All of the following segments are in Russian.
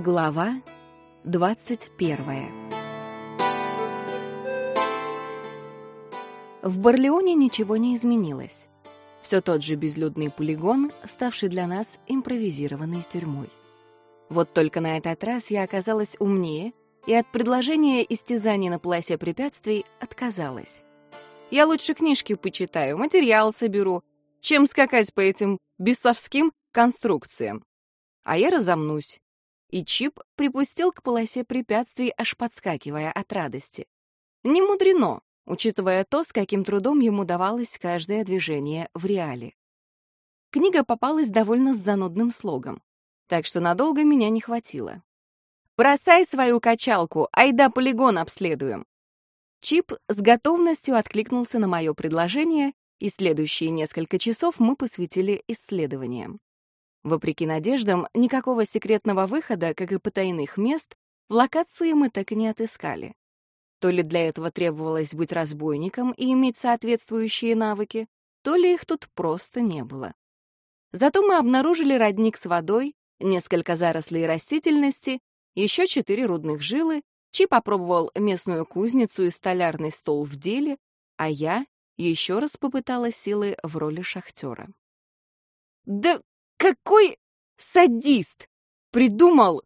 Глава 21 В Барлеоне ничего не изменилось. Все тот же безлюдный полигон, ставший для нас импровизированной тюрьмой. Вот только на этот раз я оказалась умнее и от предложения истязаний на полосе препятствий отказалась. Я лучше книжки почитаю, материал соберу, чем скакать по этим бесовским конструкциям. А я разомнусь. И Чип припустил к полосе препятствий, аж подскакивая от радости. Не мудрено, учитывая то, с каким трудом ему давалось каждое движение в реале. Книга попалась довольно с занудным слогом, так что надолго меня не хватило. «Бросай свою качалку, айда полигон обследуем!» Чип с готовностью откликнулся на мое предложение, и следующие несколько часов мы посвятили исследованиям. Вопреки надеждам, никакого секретного выхода, как и потайных мест, в локации мы так и не отыскали. То ли для этого требовалось быть разбойником и иметь соответствующие навыки, то ли их тут просто не было. Зато мы обнаружили родник с водой, несколько зарослей растительности, еще четыре рудных жилы, Чи попробовал местную кузницу и столярный стол в деле, а я еще раз попыталась силы в роли шахтера. «Да какой садист придумал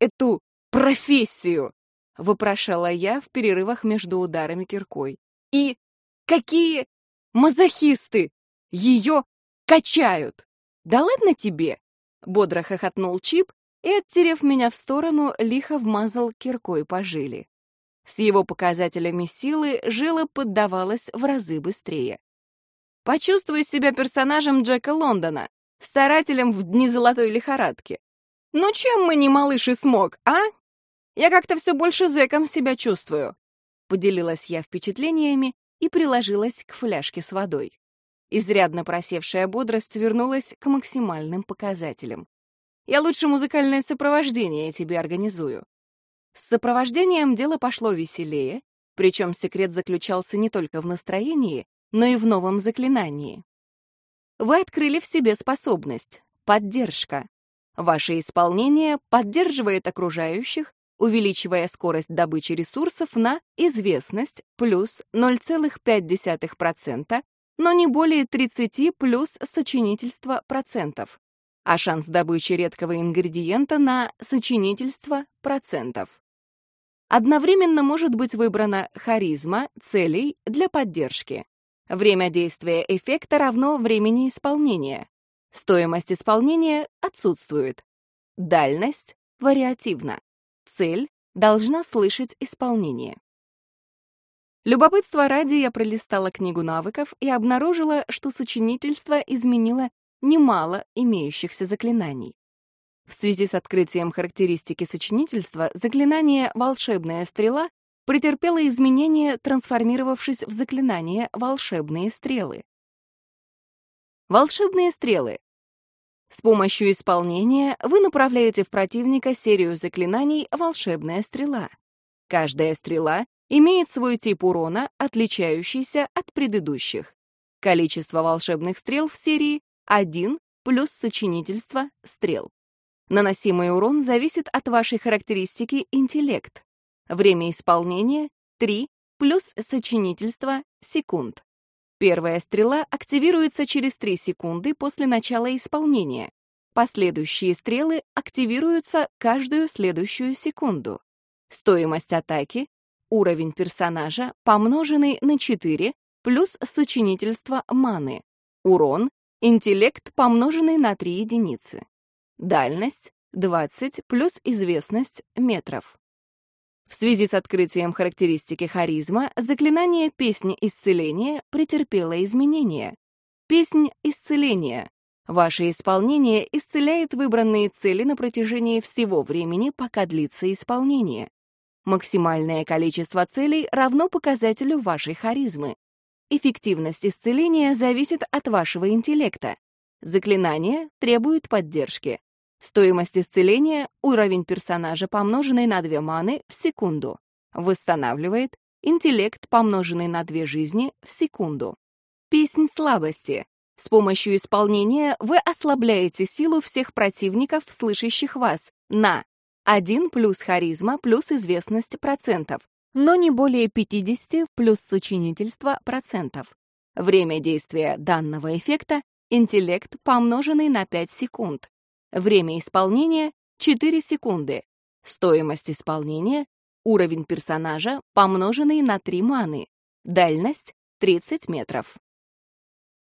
эту профессию?» — вопрошала я в перерывах между ударами киркой. «И какие мазохисты ее качают!» «Да ладно тебе!» — бодро хохотнул Чип и, оттерев меня в сторону, лихо вмазал киркой по жиле. С его показателями силы жила поддавалась в разы быстрее. «Почувствуй себя персонажем Джека Лондона, старателем в дни золотой лихорадки. Ну чем мы не малыш и смог, а? Я как-то все больше зэком себя чувствую», — поделилась я впечатлениями и приложилась к фляжке с водой. Изрядно просевшая бодрость вернулась к максимальным показателям. Я лучше музыкальное сопровождение тебе организую. С сопровождением дело пошло веселее, причем секрет заключался не только в настроении, но и в новом заклинании. Вы открыли в себе способность — поддержка. Ваше исполнение поддерживает окружающих, увеличивая скорость добычи ресурсов на известность плюс 0,5%, но не более 30 плюс сочинительство процентов а шанс добычи редкого ингредиента на сочинительство процентов. Одновременно может быть выбрана харизма целей для поддержки. Время действия эффекта равно времени исполнения. Стоимость исполнения отсутствует. Дальность вариативна. Цель должна слышать исполнение. Любопытство ради я пролистала книгу навыков и обнаружила, что сочинительство изменило немало имеющихся заклинаний. В связи с открытием характеристики сочинительства заклинание «Волшебная стрела» претерпело изменения, трансформировавшись в заклинание «Волшебные стрелы». Волшебные стрелы. С помощью исполнения вы направляете в противника серию заклинаний «Волшебная стрела». Каждая стрела имеет свой тип урона, отличающийся от предыдущих. Количество волшебных стрел в серии 1 плюс сочинительство стрел. Наносимый урон зависит от вашей характеристики интеллект. Время исполнения 3 плюс сочинительство секунд. Первая стрела активируется через 3 секунды после начала исполнения. Последующие стрелы активируются каждую следующую секунду. Стоимость атаки — уровень персонажа, помноженный на 4, плюс сочинительство маны. Урон Интеллект, помноженный на 3 единицы. Дальность 20 плюс известность метров. В связи с открытием характеристики харизма, заклинание «Песни исцеления» претерпело изменения. Песнь исцеления. Ваше исполнение исцеляет выбранные цели на протяжении всего времени, пока длится исполнение. Максимальное количество целей равно показателю вашей харизмы. Эффективность исцеления зависит от вашего интеллекта. Заклинание требует поддержки. Стоимость исцеления — уровень персонажа, помноженный на 2 маны в секунду. Восстанавливает интеллект, помноженный на 2 жизни в секунду. Песнь слабости. С помощью исполнения вы ослабляете силу всех противников, слышащих вас, на 1 плюс харизма плюс известность процентов, но не более 50 плюс сочинительство процентов. Время действия данного эффекта — интеллект, помноженный на 5 секунд. Время исполнения — 4 секунды. Стоимость исполнения — уровень персонажа, помноженный на 3 маны. Дальность — 30 метров.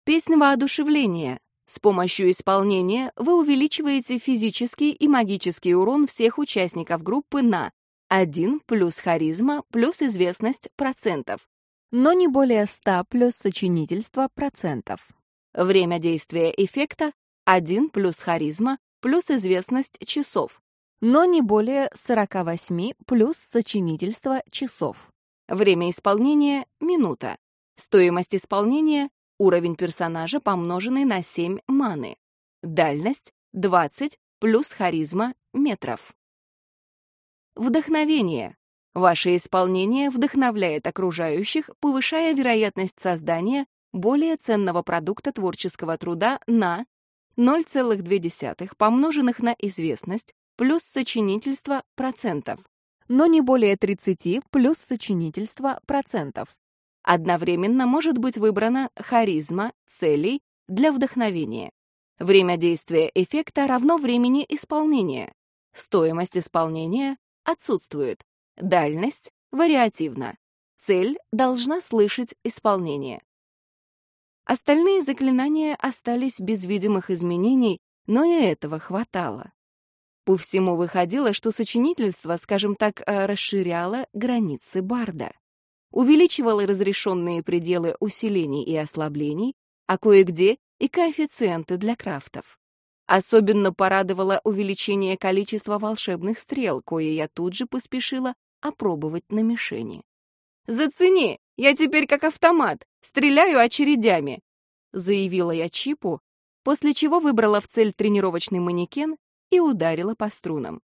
Песнь воодушевления. С помощью исполнения вы увеличиваете физический и магический урон всех участников группы на 1 плюс харизма плюс известность процентов, но не более 100 плюс сочинительство процентов. Время действия эффекта 1 плюс харизма плюс известность часов, но не более 48 плюс сочинительство часов. Время исполнения — минута. Стоимость исполнения Уровень персонажа, помноженный на 7 маны. Дальность 20 плюс харизма метров. Вдохновение. Ваше исполнение вдохновляет окружающих, повышая вероятность создания более ценного продукта творческого труда на 0,2 помноженных на известность плюс сочинительство процентов, но не более 30 плюс сочинительство процентов. Одновременно может быть выбрана харизма целей для вдохновения. Время действия эффекта равно времени исполнения. Стоимость исполнения отсутствует. Дальность вариативна. Цель должна слышать исполнение. Остальные заклинания остались без видимых изменений, но и этого хватало. По всему выходило, что сочинительство, скажем так, расширяло границы Барда увеличивала разрешенные пределы усилений и ослаблений, а кое-где и коэффициенты для крафтов. Особенно порадовало увеличение количества волшебных стрел, кое я тут же поспешила опробовать на мишени. «Зацени! Я теперь как автомат! Стреляю очередями!» заявила я Чипу, после чего выбрала в цель тренировочный манекен и ударила по струнам.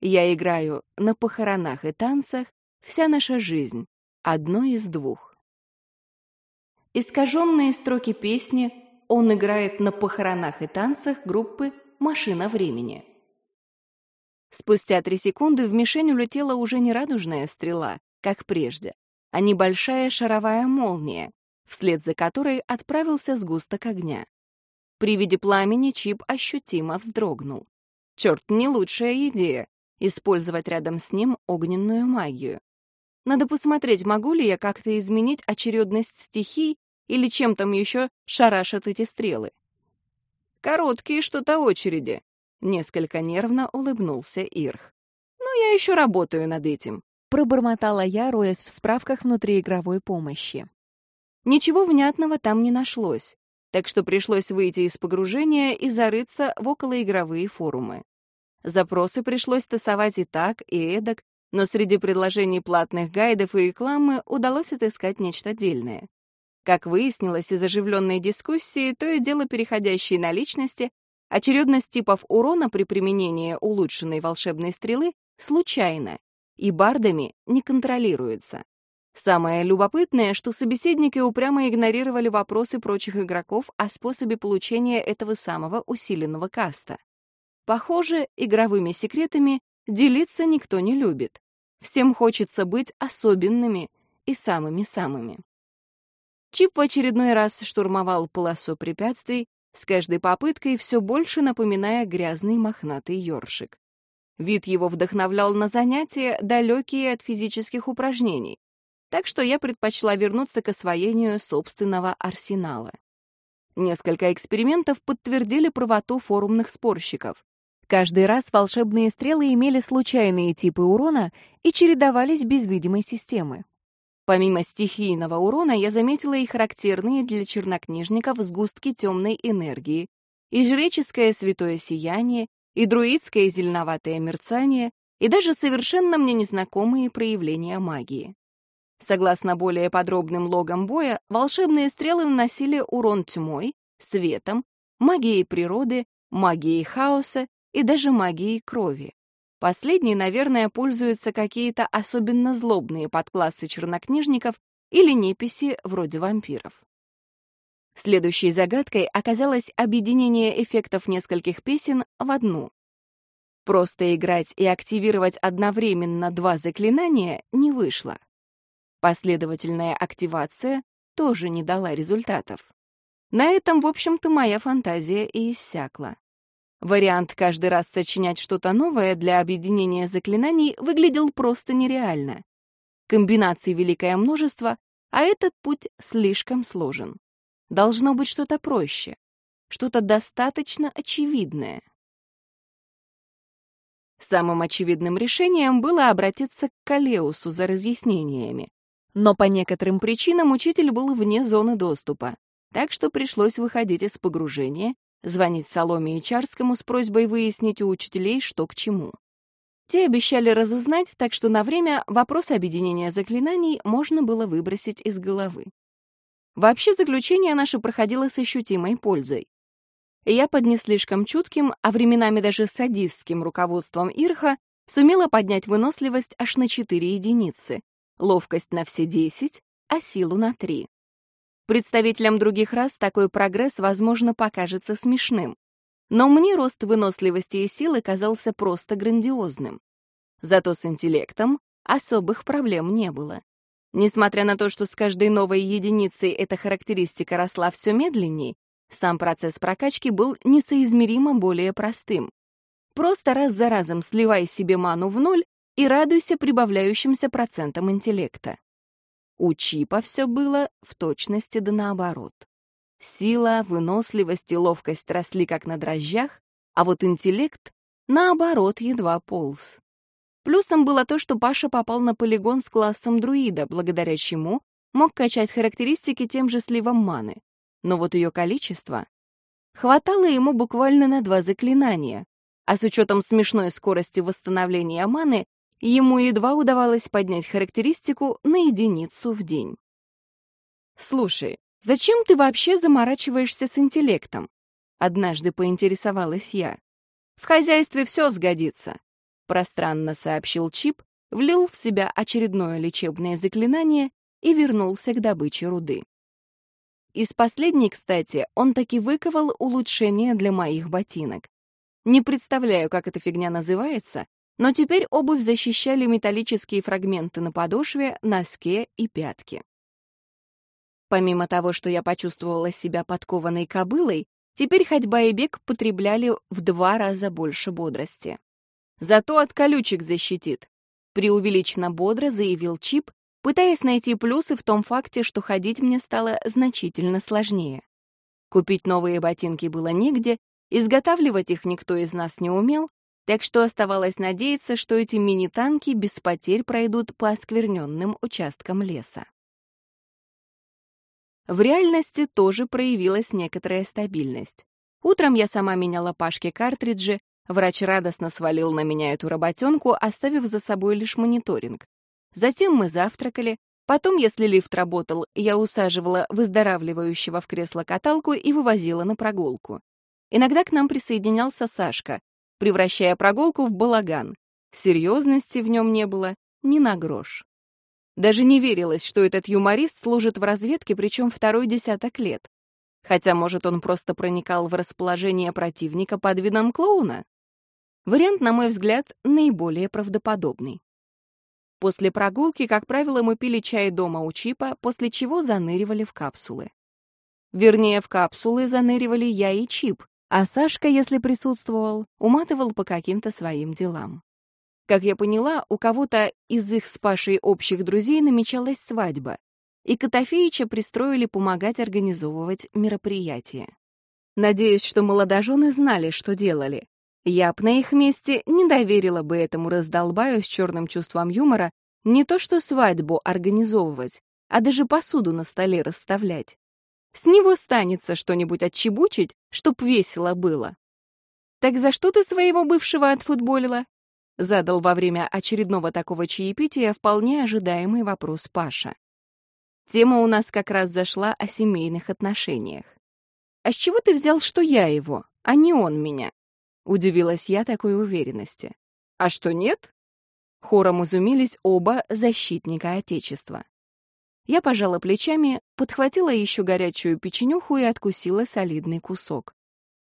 Я играю на похоронах и танцах вся наша жизнь, одно из двух. Искаженные строки песни он играет на похоронах и танцах группы «Машина времени». Спустя три секунды в мишень улетела уже не радужная стрела, как прежде, а небольшая шаровая молния, вслед за которой отправился сгусток огня. При виде пламени Чип ощутимо вздрогнул. Черт, не лучшая идея — использовать рядом с ним огненную магию. Надо посмотреть, могу ли я как-то изменить очередность стихий или чем там еще шарашат эти стрелы. Короткие что-то очереди. Несколько нервно улыбнулся Ирх. Но «Ну, я еще работаю над этим. Пробормотала я, роясь в справках внутриигровой помощи. Ничего внятного там не нашлось, так что пришлось выйти из погружения и зарыться в околоигровые форумы. Запросы пришлось тасовать и так, и эдак, но среди предложений платных гайдов и рекламы удалось отыскать нечто отдельное. Как выяснилось из оживленной дискуссии, то и дело переходящей на личности, очередность типов урона при применении улучшенной волшебной стрелы случайна и бардами не контролируется. Самое любопытное, что собеседники упрямо игнорировали вопросы прочих игроков о способе получения этого самого усиленного каста. Похоже, игровыми секретами делиться никто не любит. Всем хочется быть особенными и самыми-самыми. Чип в очередной раз штурмовал полосу препятствий, с каждой попыткой все больше напоминая грязный мохнатый ёршик. Вид его вдохновлял на занятия, далекие от физических упражнений, так что я предпочла вернуться к освоению собственного арсенала. Несколько экспериментов подтвердили правоту форумных спорщиков. Каждый раз волшебные стрелы имели случайные типы урона и чередовались без видимой системы. Помимо стихийного урона, я заметила и характерные для чернокнижников сгустки темной энергии, и жреческое святое сияние, и друидское зеленоватое мерцание, и даже совершенно мне незнакомые проявления магии. Согласно более подробным логам боя, волшебные стрелы наносили урон тьмой, светом, магией природы, магией хаоса и даже магией крови. Последней, наверное, пользуются какие-то особенно злобные подклассы чернокнижников или неписи вроде вампиров. Следующей загадкой оказалось объединение эффектов нескольких песен в одну. Просто играть и активировать одновременно два заклинания не вышло. Последовательная активация тоже не дала результатов. На этом, в общем-то, моя фантазия и иссякла. Вариант каждый раз сочинять что-то новое для объединения заклинаний выглядел просто нереально. Комбинаций великое множество, а этот путь слишком сложен. Должно быть что-то проще, что-то достаточно очевидное. Самым очевидным решением было обратиться к Калеусу за разъяснениями. Но по некоторым причинам учитель был вне зоны доступа, так что пришлось выходить из погружения, звонить Соломе и Чарскому с просьбой выяснить у учителей, что к чему. Те обещали разузнать, так что на время вопрос объединения заклинаний можно было выбросить из головы. Вообще заключение наше проходило с ощутимой пользой. Я под не слишком чутким, а временами даже садистским руководством Ирха сумела поднять выносливость аж на 4 единицы, ловкость на все 10, а силу на 3. Представителям других рас такой прогресс, возможно, покажется смешным. Но мне рост выносливости и силы казался просто грандиозным. Зато с интеллектом особых проблем не было. Несмотря на то, что с каждой новой единицей эта характеристика росла все медленнее, сам процесс прокачки был несоизмеримо более простым. Просто раз за разом сливай себе ману в ноль и радуйся прибавляющимся процентам интеллекта. У Чипа все было в точности да наоборот. Сила, выносливость и ловкость росли как на дрожжах, а вот интеллект, наоборот, едва полз. Плюсом было то, что Паша попал на полигон с классом друида, благодаря чему мог качать характеристики тем же сливом маны. Но вот ее количество... Хватало ему буквально на два заклинания, а с учетом смешной скорости восстановления маны, ему едва удавалось поднять характеристику на единицу в день. «Слушай, «Зачем ты вообще заморачиваешься с интеллектом?» Однажды поинтересовалась я. «В хозяйстве все сгодится», — пространно сообщил Чип, влил в себя очередное лечебное заклинание и вернулся к добыче руды. Из последней, кстати, он таки выковал улучшение для моих ботинок. Не представляю, как эта фигня называется, но теперь обувь защищали металлические фрагменты на подошве, носке и пятке. Помимо того, что я почувствовала себя подкованной кобылой, теперь ходьба и бег потребляли в два раза больше бодрости. Зато от колючек защитит, преувеличенно бодро заявил Чип, пытаясь найти плюсы в том факте, что ходить мне стало значительно сложнее. Купить новые ботинки было негде, изготавливать их никто из нас не умел, так что оставалось надеяться, что эти мини-танки без потерь пройдут по оскверненным участкам леса. В реальности тоже проявилась некоторая стабильность. Утром я сама меняла Пашке картриджи, врач радостно свалил на меня эту работенку, оставив за собой лишь мониторинг. Затем мы завтракали, потом, если лифт работал, я усаживала выздоравливающего в кресло-каталку и вывозила на прогулку. Иногда к нам присоединялся Сашка, превращая прогулку в балаган. Серьезности в нем не было ни на грош. Даже не верилось, что этот юморист служит в разведке, причем второй десяток лет. Хотя, может, он просто проникал в расположение противника под видом клоуна? Вариант, на мой взгляд, наиболее правдоподобный. После прогулки, как правило, мы пили чай дома у Чипа, после чего заныривали в капсулы. Вернее, в капсулы заныривали я и Чип, а Сашка, если присутствовал, уматывал по каким-то своим делам. Как я поняла, у кого-то из их с Пашей общих друзей намечалась свадьба, и Котофеича пристроили помогать организовывать мероприятие. Надеюсь, что молодожены знали, что делали. Я б на их месте не доверила бы этому раздолбаю с черным чувством юмора не то что свадьбу организовывать, а даже посуду на столе расставлять. С него станется что-нибудь отчебучить, чтоб весело было. «Так за что ты своего бывшего отфутболила?» Задал во время очередного такого чаепития вполне ожидаемый вопрос Паша. Тема у нас как раз зашла о семейных отношениях. «А с чего ты взял, что я его, а не он меня?» Удивилась я такой уверенности. «А что нет?» Хором изумились оба защитника Отечества. Я пожала плечами, подхватила еще горячую печенюху и откусила солидный кусок.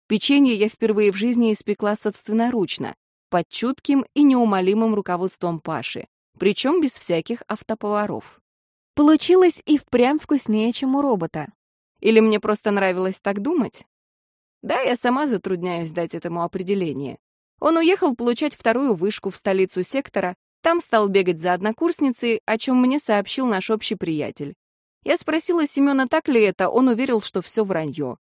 Печенье я впервые в жизни испекла собственноручно, под чутким и неумолимым руководством Паши, причем без всяких автоповаров. Получилось и впрямь вкуснее, чем у робота. Или мне просто нравилось так думать? Да, я сама затрудняюсь дать этому определение. Он уехал получать вторую вышку в столицу сектора, там стал бегать за однокурсницей, о чем мне сообщил наш общий приятель. Я спросила Семена, так ли это, он уверил, что все вранье.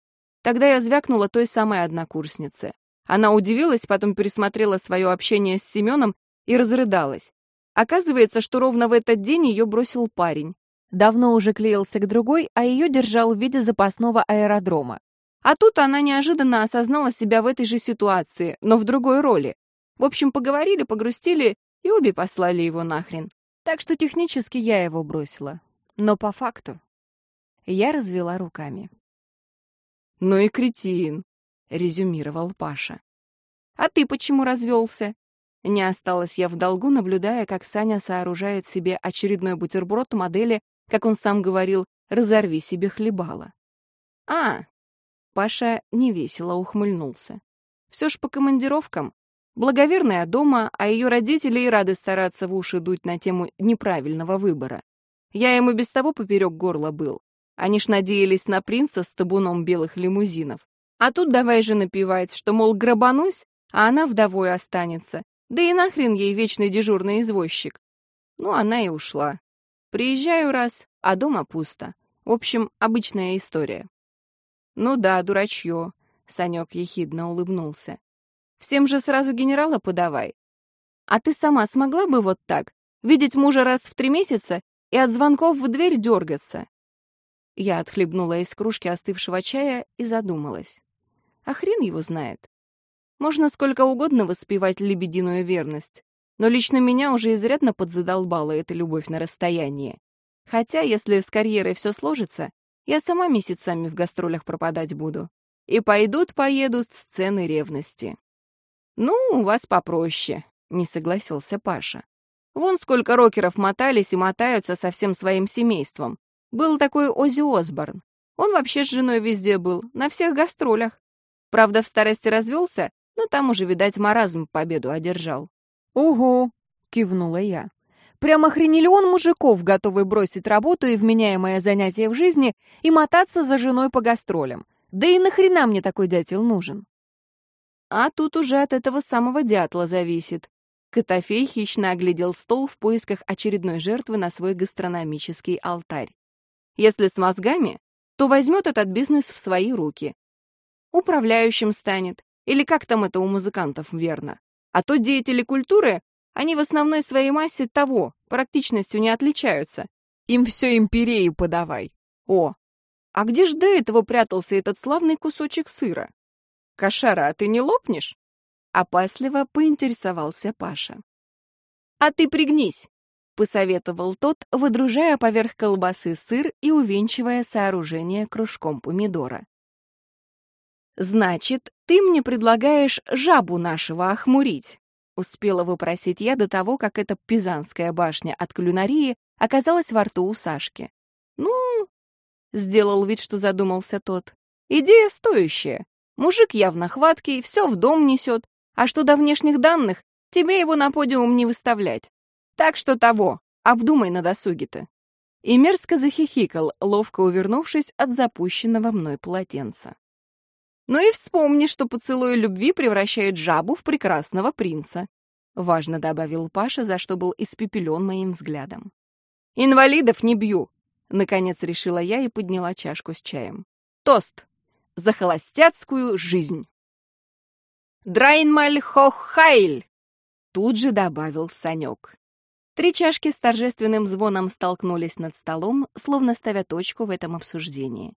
Тогда я звякнула той самой однокурснице. Она удивилась, потом пересмотрела свое общение с Семеном и разрыдалась. Оказывается, что ровно в этот день ее бросил парень. Давно уже клеился к другой, а ее держал в виде запасного аэродрома. А тут она неожиданно осознала себя в этой же ситуации, но в другой роли. В общем, поговорили, погрустили, и обе послали его нахрен. Так что технически я его бросила. Но по факту я развела руками. «Ну и кретин», — резюмировал Паша. «А ты почему развелся?» Не осталась я в долгу, наблюдая, как Саня сооружает себе очередной бутерброд модели как он сам говорил, разорви себе хлебало. А, Паша невесело ухмыльнулся. Все ж по командировкам. Благоверная дома, а ее родители и рады стараться в уши дуть на тему неправильного выбора. Я ему без того поперек горла был. Они ж надеялись на принца с табуном белых лимузинов. А тут давай же напевать, что, мол, грабанусь, а она вдовой останется. Да и нахрен ей вечный дежурный извозчик. Ну, она и ушла. Приезжаю раз, а дома пусто. В общем, обычная история. Ну да, дурачье, Санек ехидно улыбнулся. Всем же сразу генерала подавай. А ты сама смогла бы вот так, видеть мужа раз в три месяца и от звонков в дверь дергаться? Я отхлебнула из кружки остывшего чая и задумалась. А хрен его знает. Можно сколько угодно воспевать лебединую верность, но лично меня уже изрядно подзадолбала эта любовь на расстоянии. Хотя, если с карьерой все сложится, я сама месяцами в гастролях пропадать буду. И пойдут-поедут сцены ревности. «Ну, у вас попроще», — не согласился Паша. «Вон сколько рокеров мотались и мотаются со всем своим семейством. Был такой Оззи Осборн. Он вообще с женой везде был, на всех гастролях. Правда, в старости развелся, но там уже, видать, маразм победу одержал. «Угу», — кивнула я. «Прям охренелион мужиков, готовый бросить работу и вменяемое занятие в жизни и мотаться за женой по гастролям. Да и нахрена мне такой дятел нужен?» А тут уже от этого самого дятла зависит. Котофей хищно оглядел стол в поисках очередной жертвы на свой гастрономический алтарь. Если с мозгами, то возьмет этот бизнес в свои руки. Управляющим станет, или как там это у музыкантов верно. А то деятели культуры, они в основной своей массе того, практичностью не отличаются. Им все империю подавай. О, а где ж до этого прятался этот славный кусочек сыра? Кошара, а ты не лопнешь? Опасливо поинтересовался Паша. А ты пригнись, посоветовал тот, выдружая поверх колбасы сыр и увенчивая сооружение кружком помидора. «Значит, ты мне предлагаешь жабу нашего охмурить?» Успела выпросить я до того, как эта пизанская башня от кулинарии оказалась во рту у Сашки. «Ну...» — сделал вид, что задумался тот. «Идея стоящая. Мужик явно хваткий, все в дом несет. А что до внешних данных, тебе его на подиум не выставлять. Так что того, обдумай на досуге-то». И мерзко захихикал, ловко увернувшись от запущенного мной полотенца. Ну и вспомни, что поцелуй любви превращает жабу в прекрасного принца. Важно добавил Паша, за что был испепелен моим взглядом. Инвалидов не бью, наконец решила я и подняла чашку с чаем. Тост за холостяцкую жизнь. Драйнмаль хохайль! Тут же добавил Санек. Три чашки с торжественным звоном столкнулись над столом, словно ставя точку в этом обсуждении.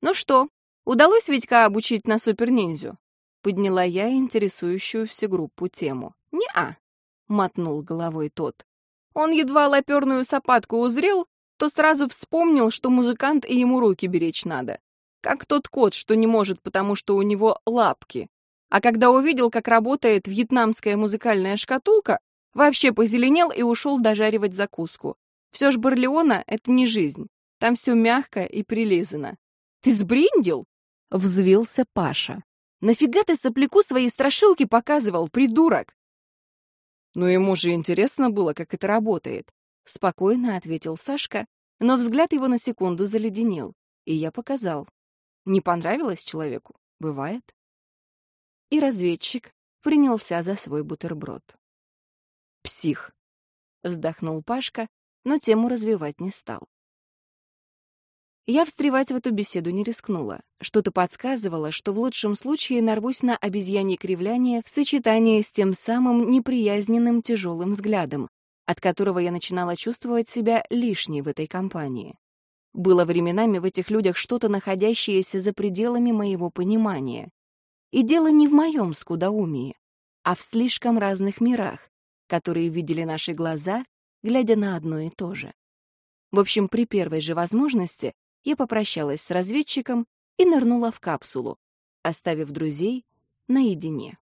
«Ну что, Удалось Витька обучить на супер-ниндзю?» Подняла я интересующую всю группу тему. «Не-а», — мотнул головой тот. Он едва лаперную сапатку узрел, то сразу вспомнил, что музыкант и ему руки беречь надо. Как тот кот, что не может, потому что у него лапки. А когда увидел, как работает вьетнамская музыкальная шкатулка, вообще позеленел и ушел дожаривать закуску. Все ж Барлеона — это не жизнь. Там все мягко и прилизано. «Ты сбриндил?» — взвился Паша. «Нафига ты сопляку свои страшилки показывал, придурок? Но ему же интересно было, как это работает. Спокойно ответил Сашка, но взгляд его на секунду заледенел, и я показал. Не понравилось человеку? Бывает. И разведчик принялся за свой бутерброд. «Псих», — вздохнул Пашка, но тему развивать не стал. Я встревать в эту беседу не рискнула. Что-то подсказывало, что в лучшем случае нарвусь на обезьянье кривляние в сочетании с тем самым неприязненным тяжелым взглядом, от которого я начинала чувствовать себя лишней в этой компании. Было временами в этих людях что-то, находящееся за пределами моего понимания. И дело не в моем скудоумии, а в слишком разных мирах, которые видели наши глаза, глядя на одно и то же. В общем, при первой же возможности я попрощалась с разведчиком и нырнула в капсулу, оставив друзей наедине.